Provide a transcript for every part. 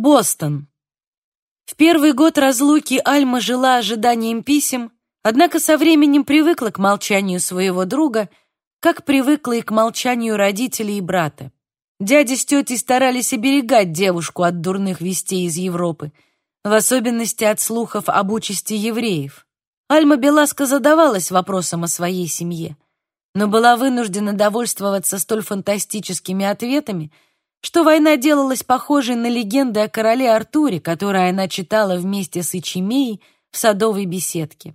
Бостон. В первый год разлуки Альма жила ожиданием писем, однако со временем привыкла к молчанию своего друга, как привыкла и к молчанию родителей и брата. Дядя с тетей старались оберегать девушку от дурных вестей из Европы, в особенности от слухов об участи евреев. Альма Беласко задавалась вопросом о своей семье, но была вынуждена довольствоваться столь фантастическими ответами, что война делалась похожей на легенды о короле Артуре, которые она читала вместе с Ичимеей в садовой беседке.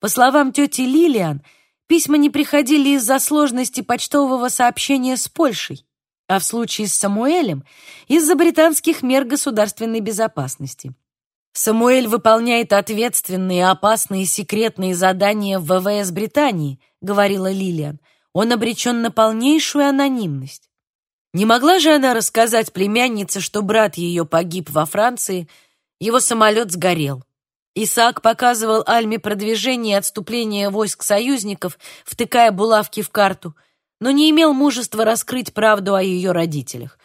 По словам тети Лилиан, письма не приходили из-за сложности почтового сообщения с Польшей, а в случае с Самуэлем — из-за британских мер государственной безопасности. Самуэль выполняет ответственные, опасные, секретные задания в ВВС Британии, говорила Лилиан. Он обречен на полнейшую анонимность. Не могла же она рассказать племяннице, что брат ее погиб во Франции, его самолет сгорел. Исаак показывал Альме продвижение и отступление войск союзников, втыкая булавки в карту, но не имел мужества раскрыть правду о ее родителях.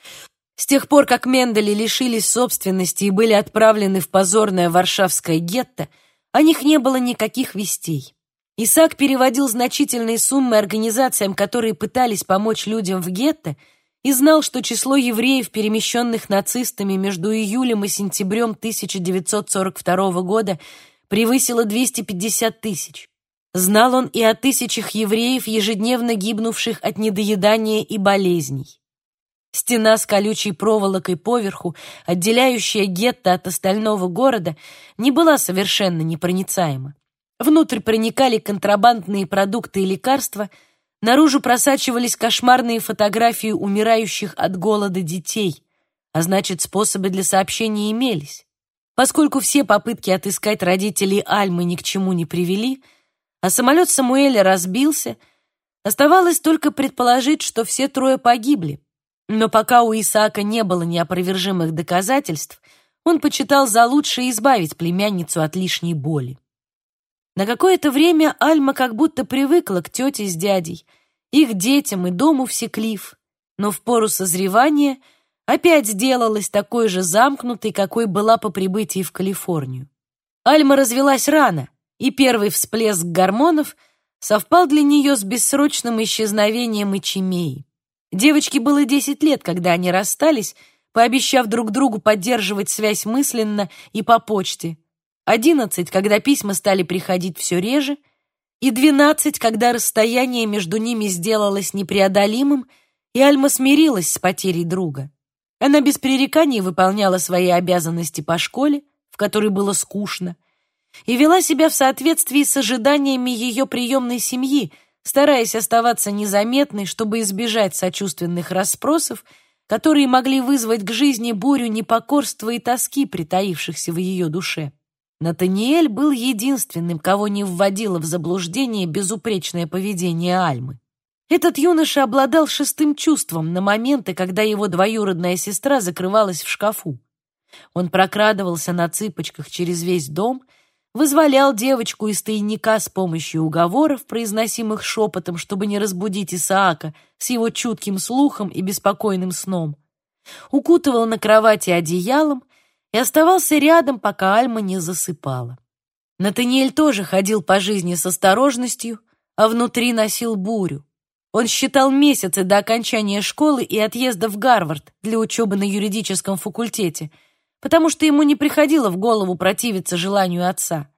С тех пор, как Мендели лишились собственности и были отправлены в позорное варшавское гетто, о них не было никаких вестей. Исаак переводил значительные суммы организациям, которые пытались помочь людям в гетто, и знал, что число евреев, перемещенных нацистами между июлем и сентябрем 1942 года, превысило 250 тысяч. Знал он и о тысячах евреев, ежедневно гибнувших от недоедания и болезней. Стена с колючей проволокой поверху, отделяющая гетто от остального города, не была совершенно непроницаема. Внутрь проникали контрабандные продукты и лекарства, наружу просачивались кошмарные фотографии умирающих от голода детей, а значит, способы для сообщения имелись. Поскольку все попытки отыскать родителей Альмы ни к чему не привели, а самолет Самуэля разбился, оставалось только предположить, что все трое погибли. Но пока у Исаака не было неопровержимых доказательств, он почитал за лучшее избавить племянницу от лишней боли. На какое-то время Альма как будто привыкла к тете с дядей, их детям и дому в Секлиф, но в пору созревания опять сделалась такой же замкнутой, какой была по прибытии в Калифорнию. Альма развелась рано, и первый всплеск гормонов совпал для нее с бессрочным исчезновением Ичимеи. Девочке было 10 лет, когда они расстались, пообещав друг другу поддерживать связь мысленно и по почте. 11, когда письма стали приходить все реже, и 12, когда расстояние между ними сделалось непреодолимым, и Альма смирилась с потерей друга. Она без пререканий выполняла свои обязанности по школе, в которой было скучно, и вела себя в соответствии с ожиданиями ее приемной семьи, стараясь оставаться незаметной, чтобы избежать сочувственных расспросов, которые могли вызвать к жизни бурю непокорства и тоски, притаившихся в ее душе. Натаниэль был единственным, кого не вводило в заблуждение безупречное поведение Альмы. Этот юноша обладал шестым чувством на моменты, когда его двоюродная сестра закрывалась в шкафу. Он прокрадывался на цыпочках через весь дом — вызволял девочку из тайника с помощью уговоров, произносимых шепотом, чтобы не разбудить Исаака с его чутким слухом и беспокойным сном. Укутывал на кровати одеялом и оставался рядом, пока Альма не засыпала. Натаниэль тоже ходил по жизни с осторожностью, а внутри носил бурю. Он считал месяцы до окончания школы и отъезда в Гарвард для учебы на юридическом факультете — потому что ему не приходило в голову противиться желанию отца.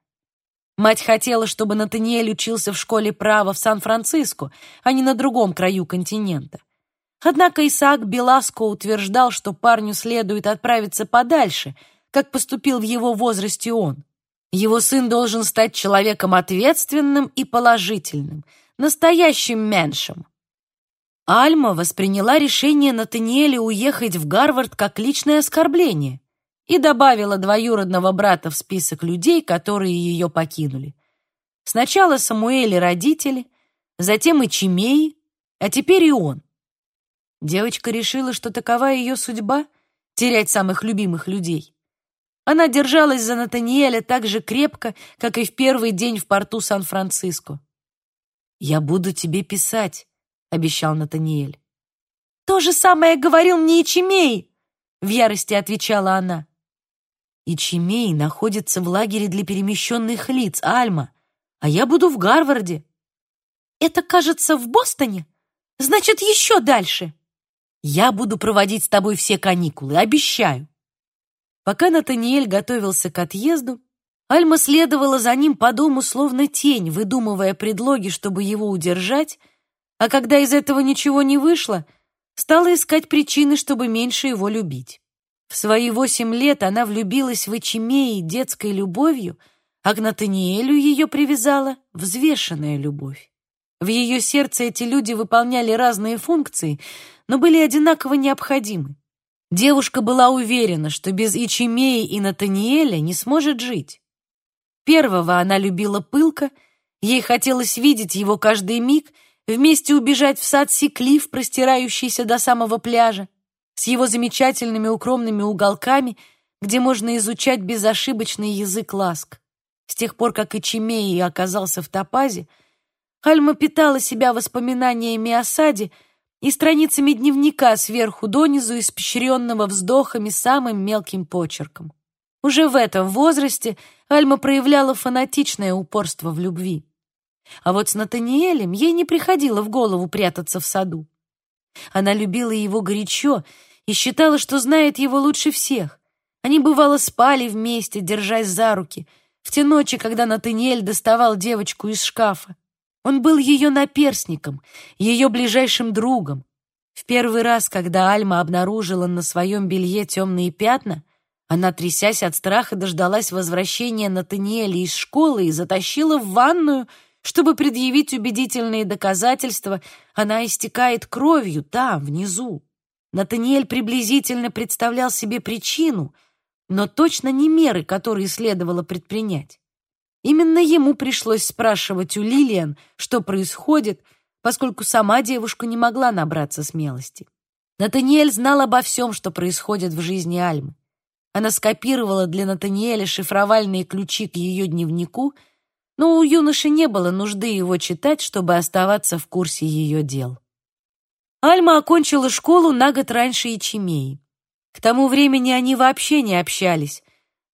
Мать хотела, чтобы Натаниэль учился в школе права в Сан-Франциско, а не на другом краю континента. Однако Исаак Беласко утверждал, что парню следует отправиться подальше, как поступил в его возрасте он. Его сын должен стать человеком ответственным и положительным, настоящим меньшим. Альма восприняла решение Натаниэля уехать в Гарвард как личное оскорбление и добавила двоюродного брата в список людей, которые ее покинули. Сначала Самуэль и родители, затем и Чимей, а теперь и он. Девочка решила, что такова ее судьба — терять самых любимых людей. Она держалась за Натаниэля так же крепко, как и в первый день в порту Сан-Франциско. «Я буду тебе писать», — обещал Натаниэль. «То же самое говорил мне и Чимей», — в ярости отвечала она. И Чимей находится в лагере для перемещенных лиц, Альма, а я буду в Гарварде. Это, кажется, в Бостоне? Значит, еще дальше. Я буду проводить с тобой все каникулы, обещаю. Пока Натаниэль готовился к отъезду, Альма следовала за ним по дому словно тень, выдумывая предлоги, чтобы его удержать, а когда из этого ничего не вышло, стала искать причины, чтобы меньше его любить. В свои восемь лет она влюбилась в Эчимеи детской любовью, а к Натаниэлю ее привязала взвешенная любовь. В ее сердце эти люди выполняли разные функции, но были одинаково необходимы. Девушка была уверена, что без Ичимеи и Натаниэля не сможет жить. Первого она любила пылко, ей хотелось видеть его каждый миг, вместе убежать в сад Секлиф, простирающийся до самого пляжа, с его замечательными укромными уголками, где можно изучать безошибочный язык ласк. С тех пор, как Ичимеи оказался в Топазе, Альма питала себя воспоминаниями о саде, и страницами дневника сверху донизу, испещренного вздохами самым мелким почерком. Уже в этом возрасте Альма проявляла фанатичное упорство в любви. А вот с Натаниэлем ей не приходило в голову прятаться в саду. Она любила его горячо и считала, что знает его лучше всех. Они, бывало, спали вместе, держась за руки, в те ночи, когда Натаниэль доставал девочку из шкафа. Он был ее наперсником, ее ближайшим другом. В первый раз, когда Альма обнаружила на своем белье темные пятна, она, трясясь от страха, дождалась возвращения Натаниэля из школы и затащила в ванную, чтобы предъявить убедительные доказательства. Она истекает кровью там, внизу. Натаниэль приблизительно представлял себе причину, но точно не меры, которые следовало предпринять. Именно ему пришлось спрашивать у Лилиан, что происходит, поскольку сама девушка не могла набраться смелости. Натаниэль знал обо всем, что происходит в жизни Альмы. Она скопировала для Натаниэля шифровальные ключи к ее дневнику, но у юноши не было нужды его читать, чтобы оставаться в курсе ее дел. Альма окончила школу на год раньше Ичимеи. К тому времени они вообще не общались,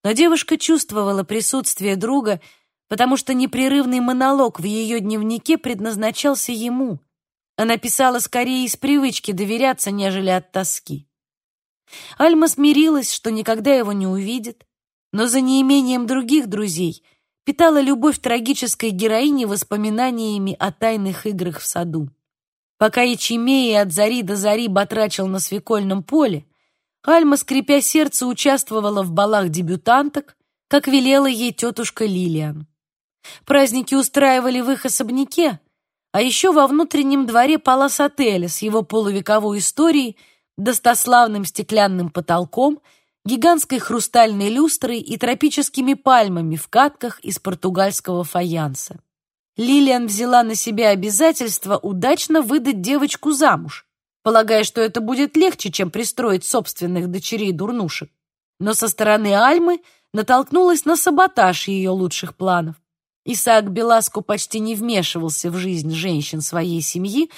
но девушка чувствовала присутствие друга потому что непрерывный монолог в ее дневнике предназначался ему. Она писала скорее из привычки доверяться, нежели от тоски. Альма смирилась, что никогда его не увидит, но за неимением других друзей питала любовь трагической героини воспоминаниями о тайных играх в саду. Пока Ячемея от зари до зари батрачил на свекольном поле, Альма, скрипя сердце, участвовала в балах дебютанток, как велела ей тетушка Лилиан. Праздники устраивали в их особняке, а еще во внутреннем дворе палас-отеля с его полувековой историей, достославным стеклянным потолком, гигантской хрустальной люстрой и тропическими пальмами в катках из португальского фаянса. Лилиан взяла на себя обязательство удачно выдать девочку замуж, полагая, что это будет легче, чем пристроить собственных дочерей-дурнушек. Но со стороны Альмы натолкнулась на саботаж ее лучших планов. Исаак Беласку почти не вмешивался в жизнь женщин своей семьи,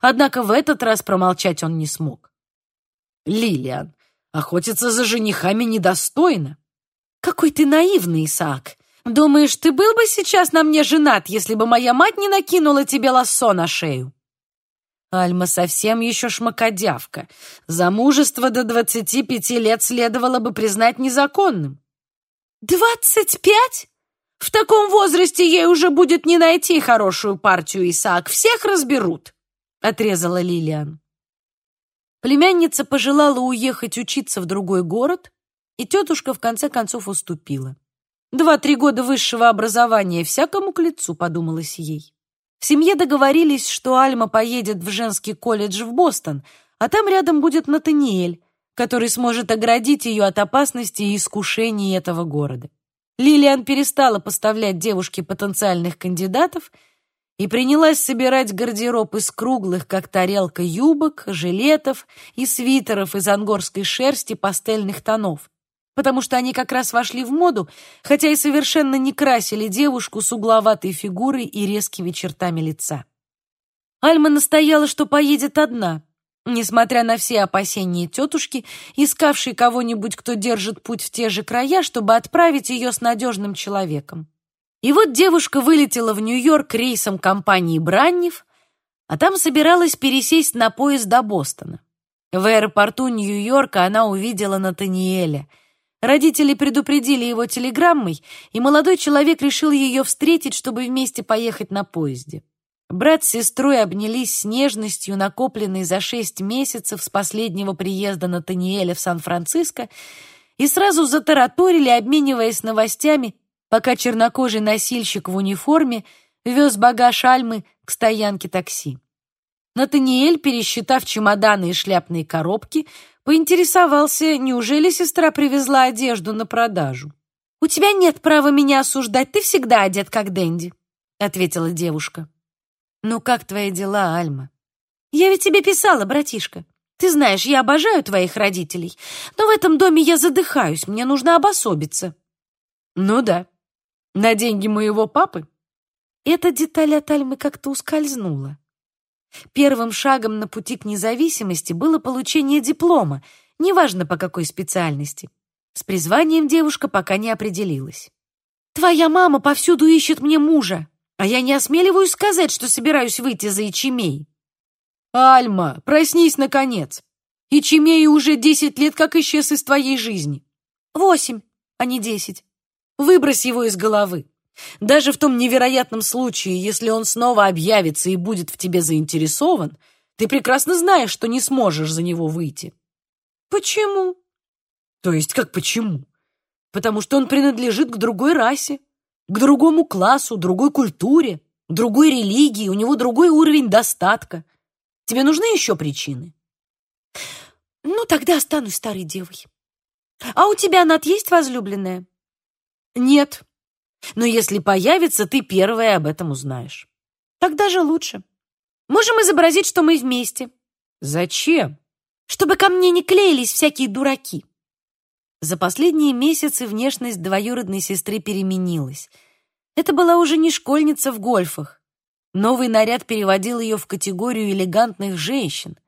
однако в этот раз промолчать он не смог. «Лилиан, охотиться за женихами недостойно». «Какой ты наивный, Исаак! Думаешь, ты был бы сейчас на мне женат, если бы моя мать не накинула тебе лассо на шею?» Альма совсем еще шмакодявка. Замужество до двадцати пяти лет следовало бы признать незаконным. «Двадцать пять?» В таком возрасте ей уже будет не найти хорошую партию, Исаак. Всех разберут, — отрезала Лилиан. Племянница пожелала уехать учиться в другой город, и тетушка в конце концов уступила. Два-три года высшего образования всякому к лицу, подумалось ей. В семье договорились, что Альма поедет в женский колледж в Бостон, а там рядом будет Натаниэль, который сможет оградить ее от опасности и искушений этого города. Лилиан перестала поставлять девушке потенциальных кандидатов и принялась собирать гардероб из круглых, как тарелка, юбок, жилетов и свитеров из ангорской шерсти пастельных тонов, потому что они как раз вошли в моду, хотя и совершенно не красили девушку с угловатой фигурой и резкими чертами лица. Альма настояла, что поедет одна, несмотря на все опасения тетушки, искавшей кого-нибудь, кто держит путь в те же края, чтобы отправить ее с надежным человеком. И вот девушка вылетела в Нью-Йорк рейсом компании «Браннев», а там собиралась пересесть на поезд до Бостона. В аэропорту Нью-Йорка она увидела Натаниэля. Родители предупредили его телеграммой, и молодой человек решил ее встретить, чтобы вместе поехать на поезде. Брат с сестрой обнялись с нежностью, накопленной за шесть месяцев с последнего приезда Натаниэля в Сан-Франциско, и сразу затараторили, обмениваясь новостями пока чернокожий носильщик в униформе вез багаж Альмы к стоянке такси. Натаниэль, пересчитав чемоданы и шляпные коробки, поинтересовался, неужели сестра привезла одежду на продажу. «У тебя нет права меня осуждать, ты всегда одет как Дэнди», — ответила девушка. «Ну как твои дела, Альма?» «Я ведь тебе писала, братишка. Ты знаешь, я обожаю твоих родителей, но в этом доме я задыхаюсь, мне нужно обособиться». «Ну да», на деньги моего папы? Эта деталь от Альмы как-то ускользнула. Первым шагом на пути к независимости было получение диплома, неважно по какой специальности. С призванием девушка пока не определилась. «Твоя мама повсюду ищет мне мужа, а я не осмеливаюсь сказать, что собираюсь выйти за Ичимей». «Альма, проснись, наконец! Ичимей уже десять лет как исчез из твоей жизни». «Восемь, а не десять. Выбрось его из головы. Даже в том невероятном случае, если он снова объявится и будет в тебе заинтересован, ты прекрасно знаешь, что не сможешь за него выйти. Почему? То есть как почему? Потому что он принадлежит к другой расе, к другому классу, другой культуре, другой религии, у него другой уровень достатка. Тебе нужны еще причины? Ну, тогда останусь старой девой. А у тебя, Над, есть возлюбленная? Нет. Но если появится, ты первая об этом узнаешь. Тогда же лучше. Можем изобразить, что мы вместе. Зачем? Чтобы ко мне не клеились всякие дураки. За последние месяцы внешность двоюродной сестры переменилась. Это была уже не школьница в гольфах. Новый наряд переводил ее в категорию элегантных женщин.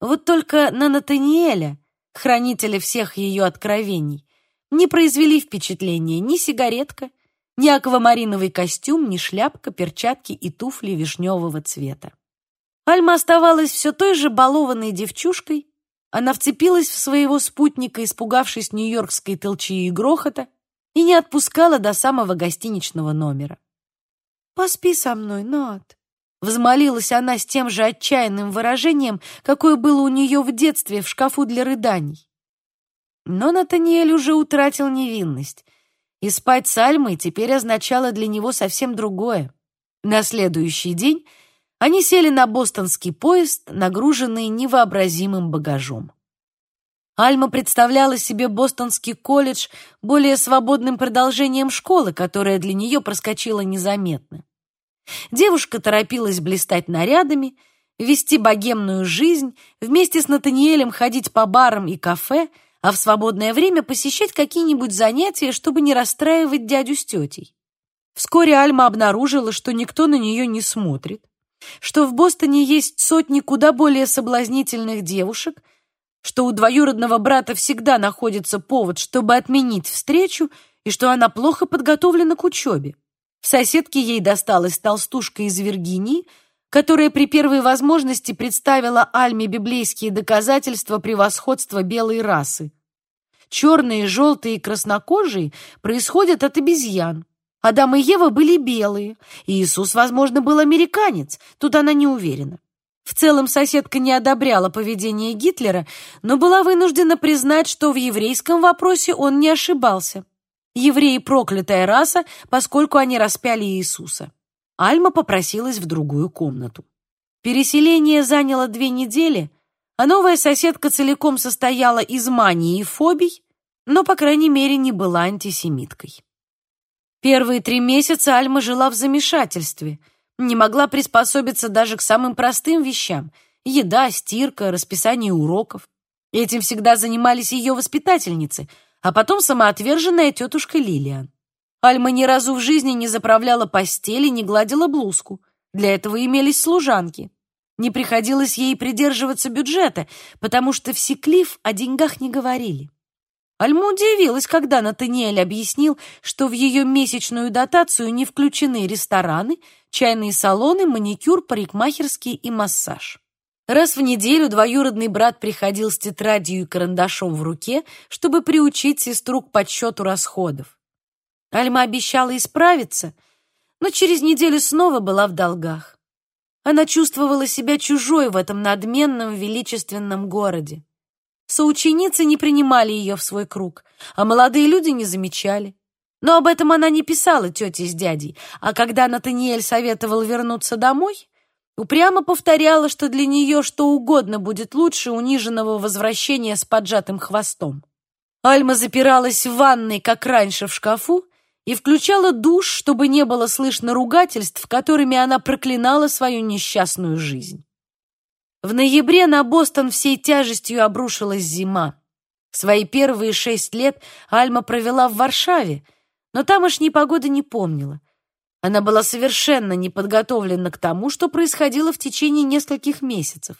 Вот только на Натаниэля, хранителя всех ее откровений, не произвели впечатления ни сигаретка, ни аквамариновый костюм, ни шляпка, перчатки и туфли вишневого цвета. Альма оставалась все той же балованной девчушкой, она вцепилась в своего спутника, испугавшись нью-йоркской толчии и грохота, и не отпускала до самого гостиничного номера. «Поспи со мной, Над», — взмолилась она с тем же отчаянным выражением, какое было у нее в детстве в шкафу для рыданий. Но Натаниэль уже утратил невинность, и спать с Альмой теперь означало для него совсем другое. На следующий день они сели на бостонский поезд, нагруженный невообразимым багажом. Альма представляла себе бостонский колледж более свободным продолжением школы, которая для нее проскочила незаметно. Девушка торопилась блистать нарядами, вести богемную жизнь, вместе с Натаниэлем ходить по барам и кафе — а в свободное время посещать какие-нибудь занятия, чтобы не расстраивать дядю с тетей. Вскоре Альма обнаружила, что никто на нее не смотрит, что в Бостоне есть сотни куда более соблазнительных девушек, что у двоюродного брата всегда находится повод, чтобы отменить встречу, и что она плохо подготовлена к учебе. В соседке ей досталась толстушка из Виргинии, которая при первой возможности представила Альме библейские доказательства превосходства белой расы. Черные, желтые и краснокожие происходят от обезьян. Адам и Ева были белые, и Иисус, возможно, был американец, тут она не уверена. В целом соседка не одобряла поведение Гитлера, но была вынуждена признать, что в еврейском вопросе он не ошибался. Евреи — проклятая раса, поскольку они распяли Иисуса. Альма попросилась в другую комнату. Переселение заняло две недели, а новая соседка целиком состояла из мании и фобий, но, по крайней мере, не была антисемиткой. Первые три месяца Альма жила в замешательстве, не могла приспособиться даже к самым простым вещам — еда, стирка, расписание уроков. Этим всегда занимались ее воспитательницы, а потом самоотверженная тетушка Лилиан. Альма ни разу в жизни не заправляла постели, не гладила блузку. Для этого имелись служанки. не приходилось ей придерживаться бюджета, потому что в Секлиф о деньгах не говорили. Альма удивилась, когда Натаниэль объяснил, что в ее месячную дотацию не включены рестораны, чайные салоны, маникюр, парикмахерский и массаж. Раз в неделю двоюродный брат приходил с тетрадью и карандашом в руке, чтобы приучить сестру к подсчету расходов. Альма обещала исправиться, но через неделю снова была в долгах. Она чувствовала себя чужой в этом надменном величественном городе. Соученицы не принимали ее в свой круг, а молодые люди не замечали. Но об этом она не писала тете с дядей, а когда Натаниэль советовал вернуться домой, упрямо повторяла, что для нее что угодно будет лучше униженного возвращения с поджатым хвостом. Альма запиралась в ванной, как раньше, в шкафу, и включала душ, чтобы не было слышно ругательств, которыми она проклинала свою несчастную жизнь. В ноябре на Бостон всей тяжестью обрушилась зима. Свои первые шесть лет Альма провела в Варшаве, но тамошней погоды не помнила. Она была совершенно не подготовлена к тому, что происходило в течение нескольких месяцев.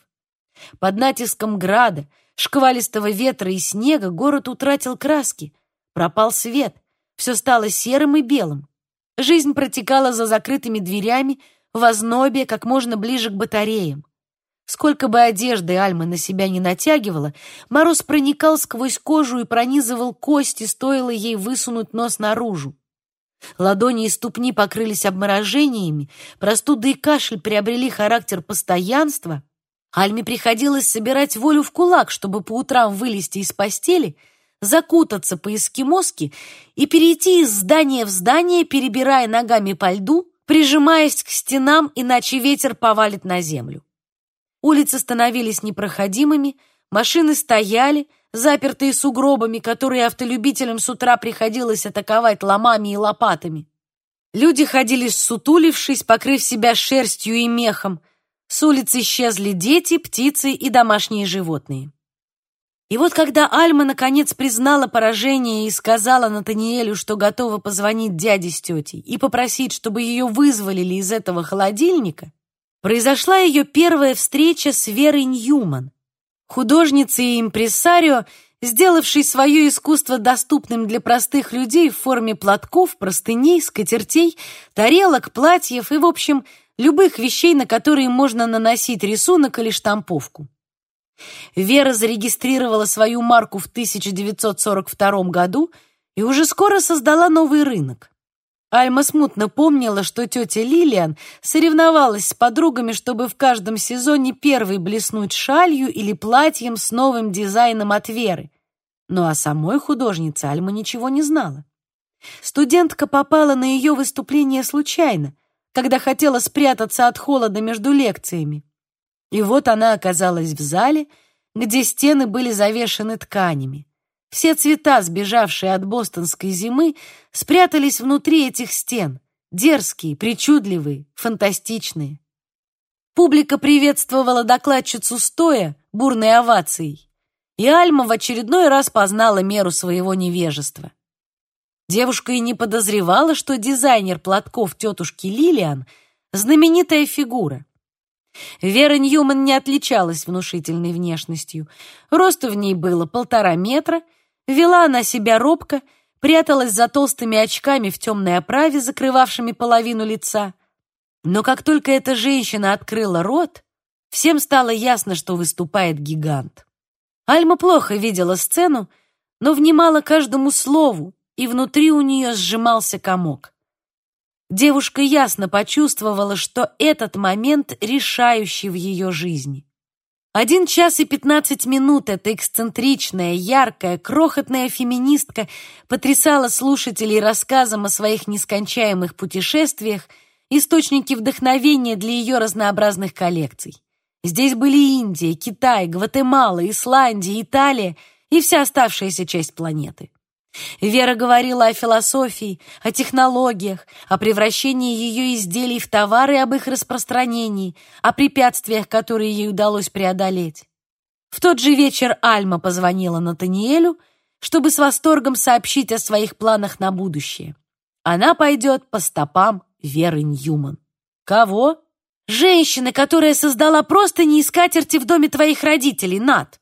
Под натиском града, шквалистого ветра и снега город утратил краски, пропал свет, все стало серым и белым. Жизнь протекала за закрытыми дверями, в ознобе, как можно ближе к батареям. Сколько бы одежды Альма на себя не натягивала, мороз проникал сквозь кожу и пронизывал кости, стоило ей высунуть нос наружу. Ладони и ступни покрылись обморожениями, простуда и кашель приобрели характер постоянства. Альме приходилось собирать волю в кулак, чтобы по утрам вылезти из постели, закутаться по-эскимоски и перейти из здания в здание, перебирая ногами по льду, прижимаясь к стенам, иначе ветер повалит на землю. Улицы становились непроходимыми, машины стояли, запертые сугробами, которые автолюбителям с утра приходилось атаковать ломами и лопатами. Люди ходили сутулившись, покрыв себя шерстью и мехом. С улиц исчезли дети, птицы и домашние животные. И вот когда Альма наконец признала поражение и сказала Натаниэлю, что готова позвонить дяде с тетей и попросить, чтобы ее вызволили из этого холодильника, произошла ее первая встреча с Верой Ньюман, художницей и импресарио, сделавшей свое искусство доступным для простых людей в форме платков, простыней, скатертей, тарелок, платьев и, в общем, любых вещей, на которые можно наносить рисунок или штамповку. Вера зарегистрировала свою марку в 1942 году и уже скоро создала новый рынок. Альма смутно помнила, что тетя Лилиан соревновалась с подругами, чтобы в каждом сезоне первой блеснуть шалью или платьем с новым дизайном от Веры. Но о самой художнице Альма ничего не знала. Студентка попала на ее выступление случайно, когда хотела спрятаться от холода между лекциями. И вот она оказалась в зале, где стены были завешены тканями. Все цвета, сбежавшие от бостонской зимы, спрятались внутри этих стен, дерзкие, причудливые, фантастичные. Публика приветствовала докладчицу стоя, бурной овацией, и Альма в очередной раз познала меру своего невежества. Девушка и не подозревала, что дизайнер платков тетушки Лилиан — знаменитая фигура. Вера Ньюман не отличалась внушительной внешностью. Росту в ней было полтора метра — Вела она себя робко, пряталась за толстыми очками в темной оправе, закрывавшими половину лица. Но как только эта женщина открыла рот, всем стало ясно, что выступает гигант. Альма плохо видела сцену, но внимала каждому слову, и внутри у нее сжимался комок. Девушка ясно почувствовала, что этот момент решающий в ее жизни. Один час и пятнадцать минут эта эксцентричная, яркая, крохотная феминистка потрясала слушателей рассказом о своих нескончаемых путешествиях, источники вдохновения для ее разнообразных коллекций. Здесь были Индия, Китай, Гватемала, Исландия, Италия и вся оставшаяся часть планеты. Вера говорила о философии, о технологиях, о превращении ее изделий в товары и об их распространении, о препятствиях, которые ей удалось преодолеть. В тот же вечер Альма позвонила Натаниэлю, чтобы с восторгом сообщить о своих планах на будущее. Она пойдет по стопам Веры Ньюман. Кого? Женщины, которая создала просто не скатерти в доме твоих родителей, Над.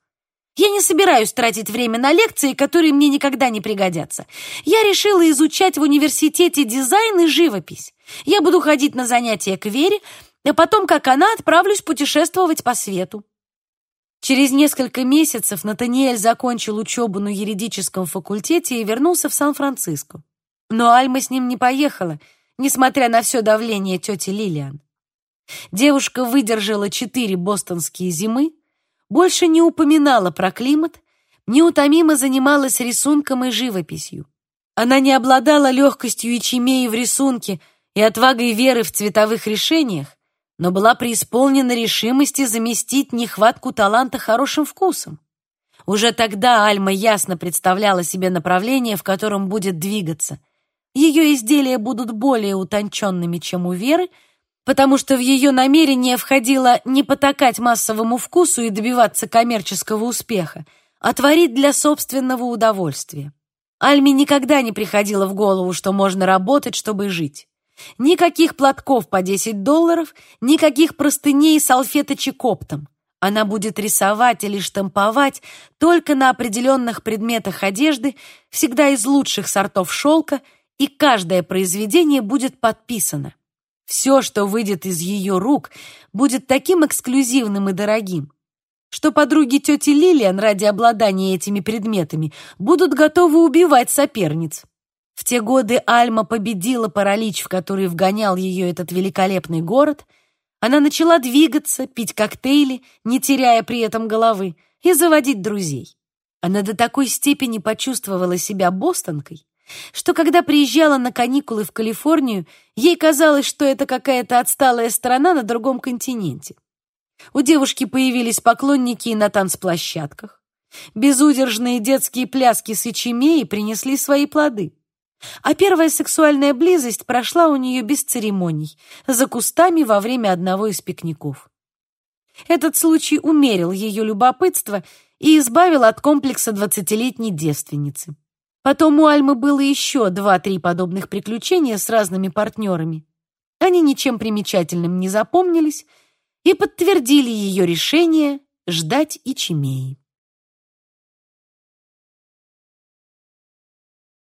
Я не собираюсь тратить время на лекции, которые мне никогда не пригодятся. Я решила изучать в университете дизайн и живопись. Я буду ходить на занятия к Вере, а потом, как она, отправлюсь путешествовать по свету. Через несколько месяцев Натаниэль закончил учебу на юридическом факультете и вернулся в Сан-Франциско. Но Альма с ним не поехала, несмотря на все давление тети Лилиан. Девушка выдержала четыре бостонские зимы, больше не упоминала про климат, неутомимо занималась рисунком и живописью. Она не обладала легкостью ячемеи в рисунке и отвагой веры в цветовых решениях, но была преисполнена решимости заместить нехватку таланта хорошим вкусом. Уже тогда Альма ясно представляла себе направление, в котором будет двигаться. Ее изделия будут более утонченными, чем у Веры, потому что в ее намерение входило не потакать массовому вкусу и добиваться коммерческого успеха, а творить для собственного удовольствия. Альме никогда не приходило в голову, что можно работать, чтобы жить. Никаких платков по 10 долларов, никаких простыней и салфеточек оптом. Она будет рисовать или штамповать только на определенных предметах одежды, всегда из лучших сортов шелка, и каждое произведение будет подписано. Все, что выйдет из ее рук, будет таким эксклюзивным и дорогим, что подруги тети Лилиан ради обладания этими предметами будут готовы убивать соперниц. В те годы Альма победила паралич, в который вгонял ее этот великолепный город. Она начала двигаться, пить коктейли, не теряя при этом головы, и заводить друзей. Она до такой степени почувствовала себя бостонкой, что когда приезжала на каникулы в Калифорнию, ей казалось, что это какая-то отсталая страна на другом континенте. У девушки появились поклонники и на танцплощадках. Безудержные детские пляски с Ичимеей принесли свои плоды. А первая сексуальная близость прошла у нее без церемоний, за кустами во время одного из пикников. Этот случай умерил ее любопытство и избавил от комплекса двадцатилетней девственницы. Потом у Альмы было еще два-три подобных приключения с разными партнерами. Они ничем примечательным не запомнились и подтвердили ее решение ждать Ичимеи.